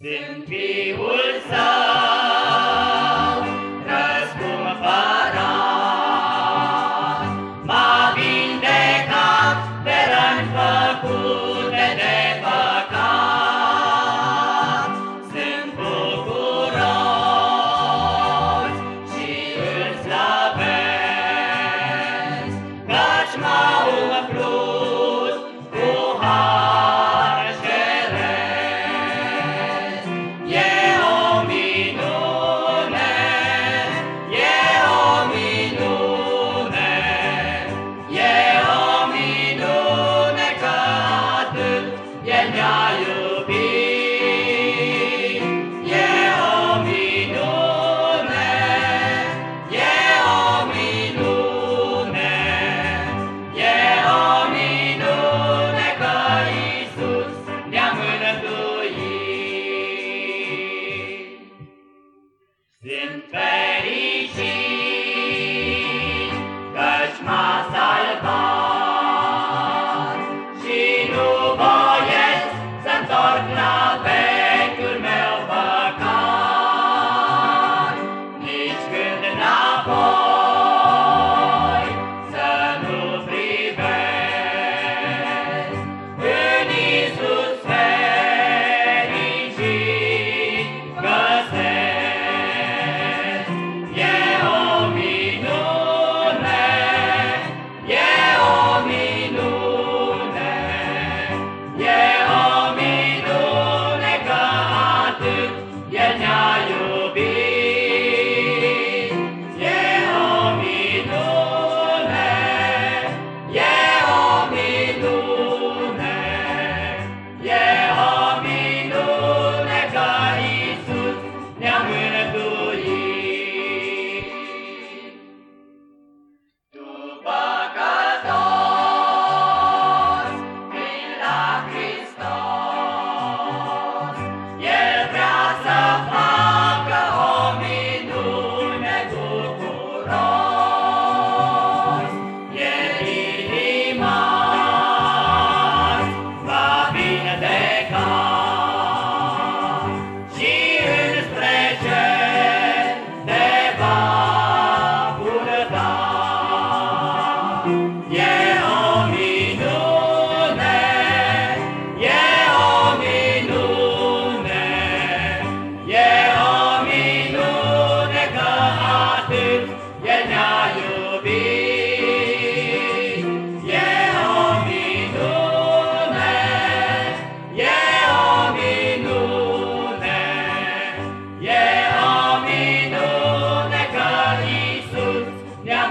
Sunt fiul său.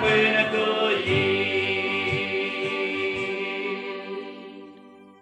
până tu